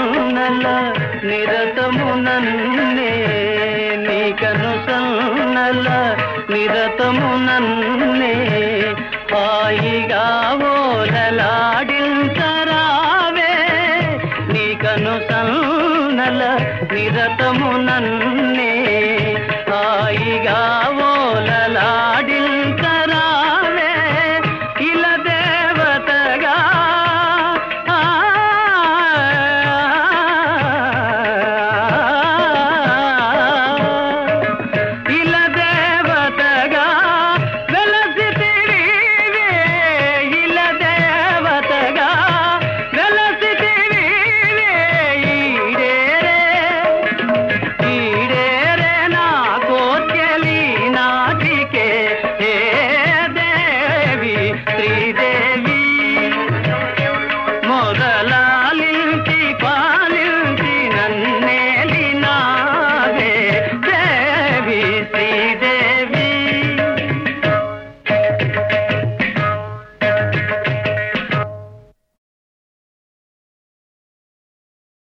సన్నల నిరతమునన్నే నీకను సన్నల నిరతమునన్నే హాయిగా ఓలలాడించరావే నీకను సన్నల నిరతమునన్నే.